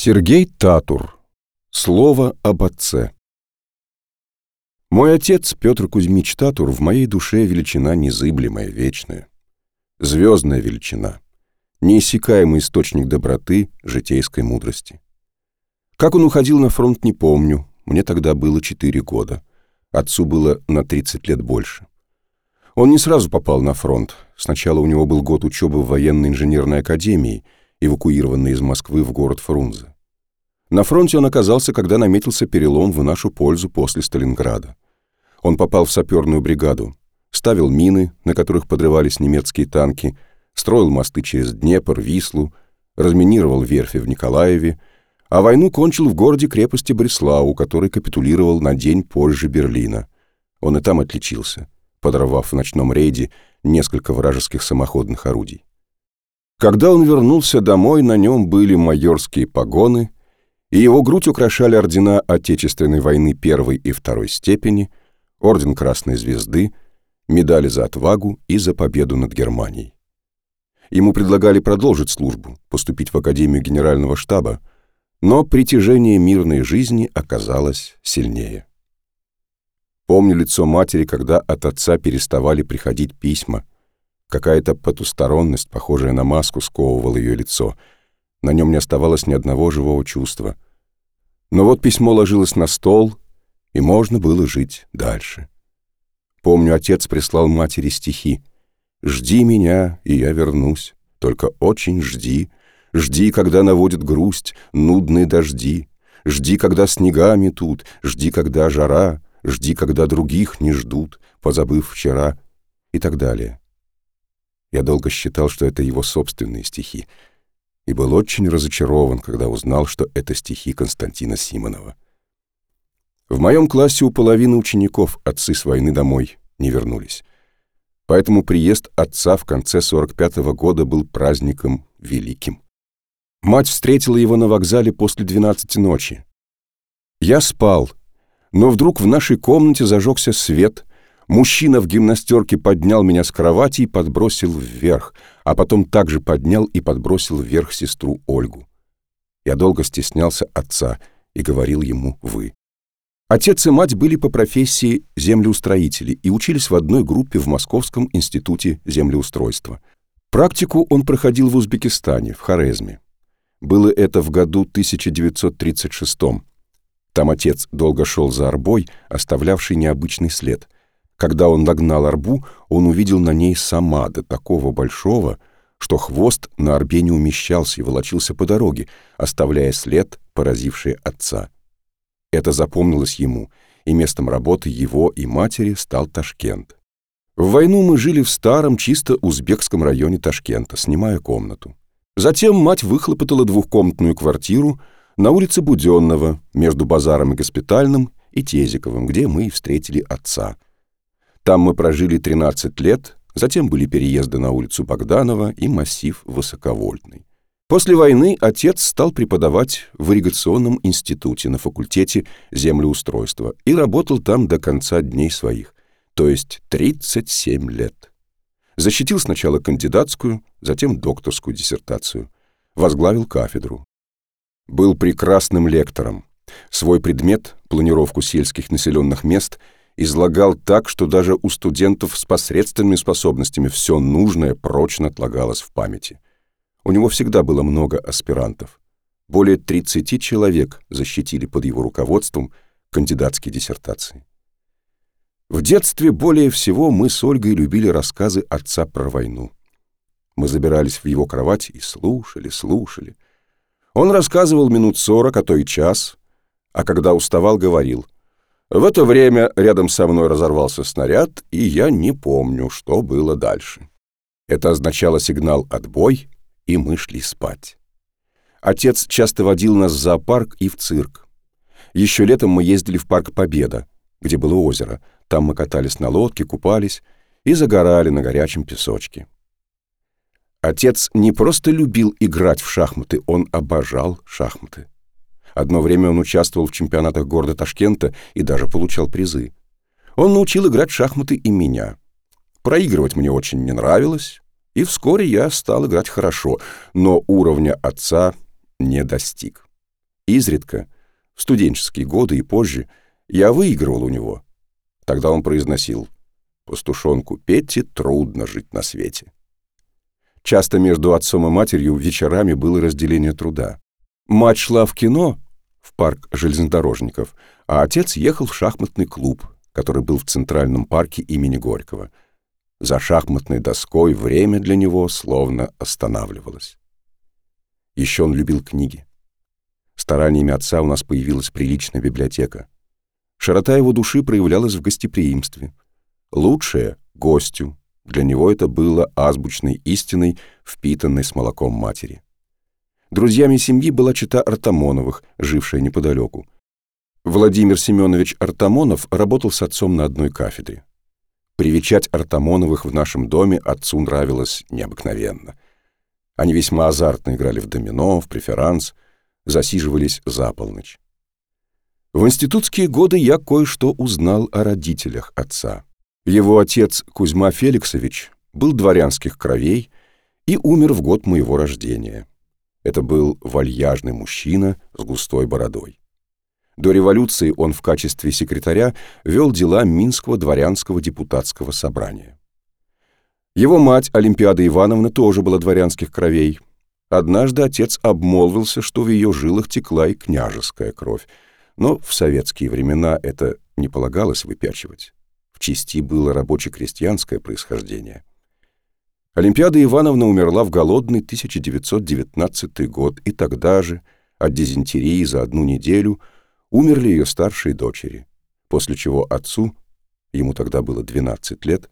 Сергей Татур. Слово об отце. Мой отец, Петр Кузьмич Татур, в моей душе величина незыблемая, вечная. Звездная величина. Неиссякаемый источник доброты, житейской мудрости. Как он уходил на фронт, не помню. Мне тогда было 4 года. Отцу было на 30 лет больше. Он не сразу попал на фронт. Сначала у него был год учебы в военной инженерной академии – эвакуированный из Москвы в город Фрунзе. На фронте он оказался, когда наметился перелом в нашу пользу после Сталинграда. Он попал в саперную бригаду, ставил мины, на которых подрывались немецкие танки, строил мосты через Днепр, Вислу, разминировал верфи в Николаеве, а войну кончил в городе-крепости Бреслау, который капитулировал на день позже Берлина. Он и там отличился, подорвав в ночном рейде несколько вражеских самоходных орудий. Когда он вернулся домой, на нем были майорские погоны, и его грудь украшали ордена Отечественной войны первой и второй степени, орден Красной Звезды, медали за отвагу и за победу над Германией. Ему предлагали продолжить службу, поступить в Академию Генерального штаба, но притяжение мирной жизни оказалось сильнее. Помню лицо матери, когда от отца переставали приходить письма — Какая-то потусторонность, похожая на маску, сковывала ее лицо. На нем не оставалось ни одного живого чувства. Но вот письмо ложилось на стол, и можно было жить дальше. Помню, отец прислал матери стихи. «Жди меня, и я вернусь, только очень жди. Жди, когда наводит грусть, нудные дожди. Жди, когда снега метут, жди, когда жара, жди, когда других не ждут, позабыв вчера» и так далее. Я долго считал, что это его собственные стихи, и был очень разочарован, когда узнал, что это стихи Константина Симонова. В моем классе у половины учеников отцы с войны домой не вернулись. Поэтому приезд отца в конце 45-го года был праздником великим. Мать встретила его на вокзале после 12 ночи. Я спал, но вдруг в нашей комнате зажегся свет, Мужчина в гимнастерке поднял меня с кровати и подбросил вверх, а потом также поднял и подбросил вверх сестру Ольгу. Я долго стеснялся отца и говорил ему «вы». Отец и мать были по профессии землеустроители и учились в одной группе в Московском институте землеустройства. Практику он проходил в Узбекистане, в Хорезме. Было это в году 1936 -м. Там отец долго шел за арбой, оставлявший необычный след — когда он нагнал арбу, он увидел на ней самада, такого большого, что хвост на арбе не умещался и волочился по дороге, оставляя след, поразивший отца. Это запомнилось ему, и местом работы его и матери стал Ташкент. В войну мы жили в старом, чисто узбекском районе Ташкента, снимая комнату. Затем мать выхлопотала двухкомнатную квартиру на улице Буденного, между базаром и госпитальным, и Тезиковым, где мы и встретили отца — там мы прожили 13 лет, затем были переезды на улицу Богданова и массив Высоковольтный. После войны отец стал преподавать в ирригационном институте на факультете землеустройства и работал там до конца дней своих, то есть 37 лет. Защитил сначала кандидатскую, затем докторскую диссертацию. Возглавил кафедру. Был прекрасным лектором. Свой предмет, планировку сельских населенных мест – излагал так, что даже у студентов с посредственными способностями все нужное прочно отлагалось в памяти. У него всегда было много аспирантов. Более 30 человек защитили под его руководством кандидатские диссертации. В детстве более всего мы с Ольгой любили рассказы отца про войну. Мы забирались в его кровать и слушали, слушали. Он рассказывал минут сорок, а то и час, а когда уставал, говорил — в это время рядом со мной разорвался снаряд, и я не помню, что было дальше. Это означало сигнал «отбой», и мы шли спать. Отец часто водил нас в зоопарк и в цирк. Еще летом мы ездили в парк Победа, где было озеро. Там мы катались на лодке, купались и загорали на горячем песочке. Отец не просто любил играть в шахматы, он обожал шахматы. Одно время он участвовал в чемпионатах города Ташкента и даже получал призы. Он научил играть в шахматы и меня. Проигрывать мне очень не нравилось, и вскоре я стал играть хорошо, но уровня отца не достиг. Изредка, в студенческие годы и позже, я выигрывал у него. Тогда он произносил «Пастушонку Петти трудно жить на свете». Часто между отцом и матерью вечерами было разделение труда. Мать шла в кино, в парк железнодорожников, а отец ехал в шахматный клуб, который был в Центральном парке имени Горького. За шахматной доской время для него словно останавливалось. Еще он любил книги. Стараниями отца у нас появилась приличная библиотека. Широта его души проявлялась в гостеприимстве. Лучшее — гостю. Для него это было азбучной истиной, впитанной с молоком матери. Друзьями семьи была чита Артамоновых, жившая неподалеку. Владимир Семенович Артамонов работал с отцом на одной кафедре. Привечать Артамоновых в нашем доме отцу нравилось необыкновенно. Они весьма азартно играли в домино, в преферанс, засиживались за полночь. В институтские годы я кое-что узнал о родителях отца. Его отец Кузьма Феликсович был дворянских кровей и умер в год моего рождения. Это был вальяжный мужчина с густой бородой. До революции он в качестве секретаря вел дела Минского дворянского депутатского собрания. Его мать, Олимпиада Ивановна, тоже была дворянских кровей. Однажды отец обмолвился, что в ее жилах текла и княжеская кровь, но в советские времена это не полагалось выпячивать. В части было рабоче-крестьянское происхождение. Олимпиада Ивановна умерла в голодный 1919 год, и тогда же, от дизентерии за одну неделю, умерли ее старшие дочери, после чего отцу, ему тогда было 12 лет,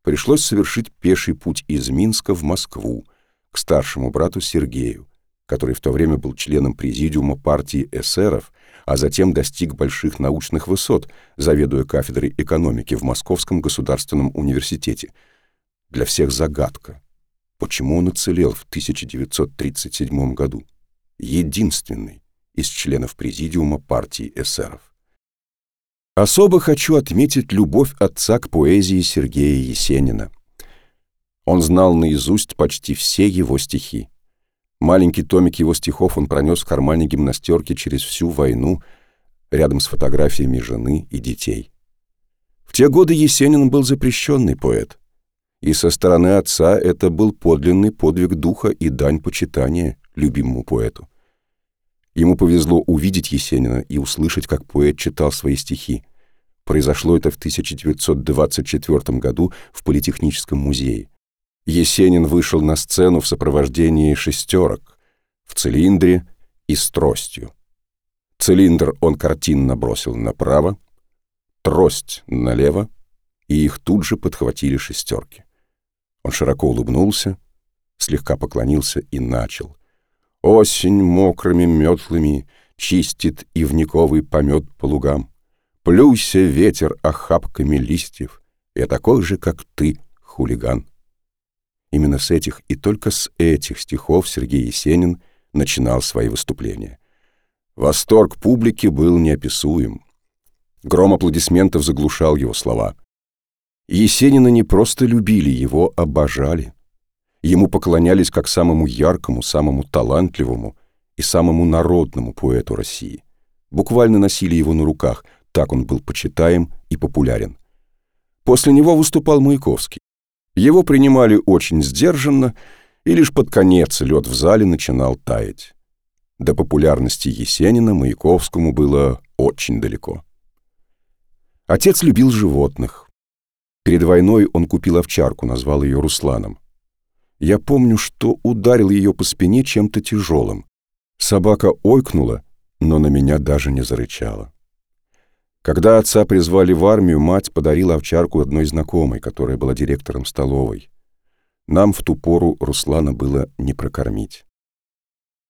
пришлось совершить пеший путь из Минска в Москву к старшему брату Сергею, который в то время был членом президиума партии эсеров, а затем достиг больших научных высот, заведуя кафедрой экономики в Московском государственном университете – для всех загадка. Почему он уцелел в 1937 году? Единственный из членов президиума партии эсеров. Особо хочу отметить любовь отца к поэзии Сергея Есенина. Он знал наизусть почти все его стихи. Маленький томик его стихов он пронес в кармане гимнастерки через всю войну, рядом с фотографиями жены и детей. В те годы Есенин был запрещенный поэт и со стороны отца это был подлинный подвиг духа и дань почитания любимому поэту. Ему повезло увидеть Есенина и услышать, как поэт читал свои стихи. Произошло это в 1924 году в Политехническом музее. Есенин вышел на сцену в сопровождении шестерок, в цилиндре и с тростью. Цилиндр он картинно бросил направо, трость налево, и их тут же подхватили шестерки. Он широко улыбнулся, слегка поклонился и начал. «Осень мокрыми метлами чистит ивниковый помет по лугам. Плюйся ветер охапками листьев, я такой же, как ты, хулиган». Именно с этих и только с этих стихов Сергей Есенин начинал свои выступления. Восторг публики был неописуем. Гром аплодисментов заглушал его слова. Есенина не просто любили, его обожали. Ему поклонялись как самому яркому, самому талантливому и самому народному поэту России. Буквально носили его на руках, так он был почитаем и популярен. После него выступал Маяковский. Его принимали очень сдержанно, и лишь под конец лед в зале начинал таять. До популярности Есенина Маяковскому было очень далеко. Отец любил животных. Перед войной он купил овчарку, назвал ее Русланом. Я помню, что ударил ее по спине чем-то тяжелым. Собака ойкнула, но на меня даже не зарычала. Когда отца призвали в армию, мать подарила овчарку одной знакомой, которая была директором столовой. Нам в ту пору Руслана было не прокормить.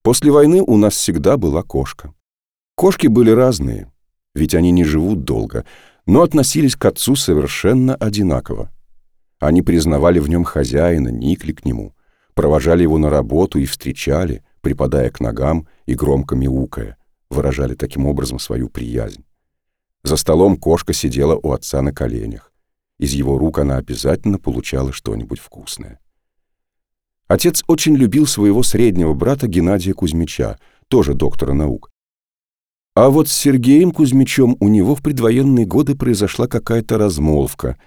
После войны у нас всегда была кошка. Кошки были разные, ведь они не живут долго, но относились к отцу совершенно одинаково. Они признавали в нем хозяина, никли к нему, провожали его на работу и встречали, припадая к ногам и громко мяукая, выражали таким образом свою приязнь. За столом кошка сидела у отца на коленях. Из его рук она обязательно получала что-нибудь вкусное. Отец очень любил своего среднего брата Геннадия Кузьмича, тоже доктора наук. А вот с Сергеем Кузьмичем у него в предвоенные годы произошла какая-то размолвка,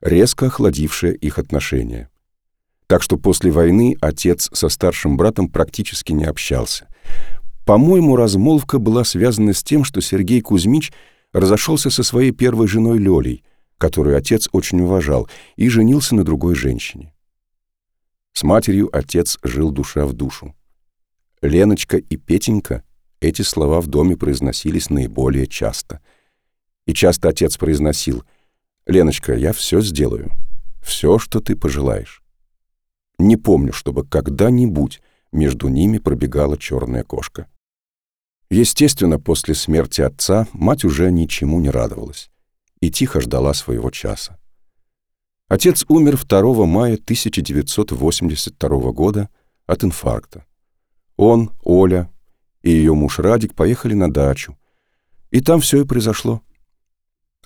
резко охладившая их отношения. Так что после войны отец со старшим братом практически не общался. По-моему, размолвка была связана с тем, что Сергей Кузьмич разошелся со своей первой женой Лёлей, которую отец очень уважал, и женился на другой женщине. С матерью отец жил душа в душу. Леночка и Петенька эти слова в доме произносились наиболее часто. И часто отец произносил «Леночка, я все сделаю, все, что ты пожелаешь». Не помню, чтобы когда-нибудь между ними пробегала черная кошка. Естественно, после смерти отца мать уже ничему не радовалась и тихо ждала своего часа. Отец умер 2 мая 1982 года от инфаркта. Он, Оля и ее муж Радик поехали на дачу, и там все и произошло.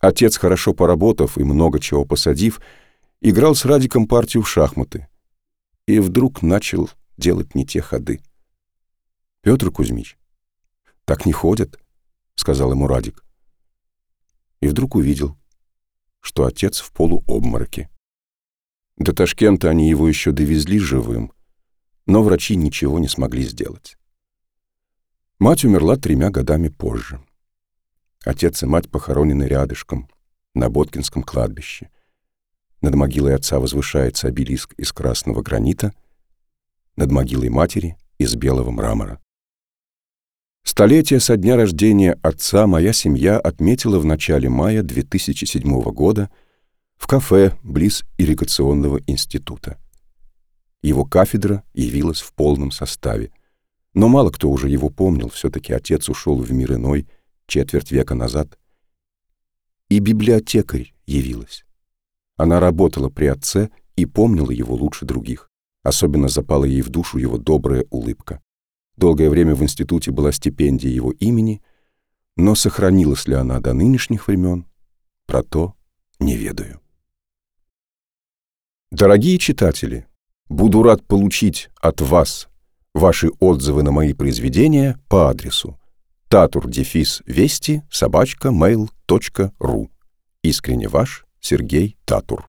Отец, хорошо поработав и много чего посадив, играл с Радиком партию в шахматы и вдруг начал делать не те ходы. «Петр Кузьмич, так не ходят», — сказал ему Радик. И вдруг увидел, что отец в полуобмороке. До Ташкента они его еще довезли живым, но врачи ничего не смогли сделать. Мать умерла тремя годами позже. Отец и мать похоронены рядышком, на Боткинском кладбище. Над могилой отца возвышается обелиск из красного гранита, над могилой матери — из белого мрамора. Столетие со дня рождения отца моя семья отметила в начале мая 2007 года в кафе близ ирригационного института. Его кафедра явилась в полном составе. Но мало кто уже его помнил, все-таки отец ушел в мир иной четверть века назад. И библиотекарь явилась. Она работала при отце и помнила его лучше других. Особенно запала ей в душу его добрая улыбка. Долгое время в институте была стипендия его имени, но сохранилась ли она до нынешних времен, про то не ведаю. Дорогие читатели, буду рад получить от вас ваши отзывы на мои произведения по адресу tatur-вести собачка mail.ru Искренне ваш Сергей Татур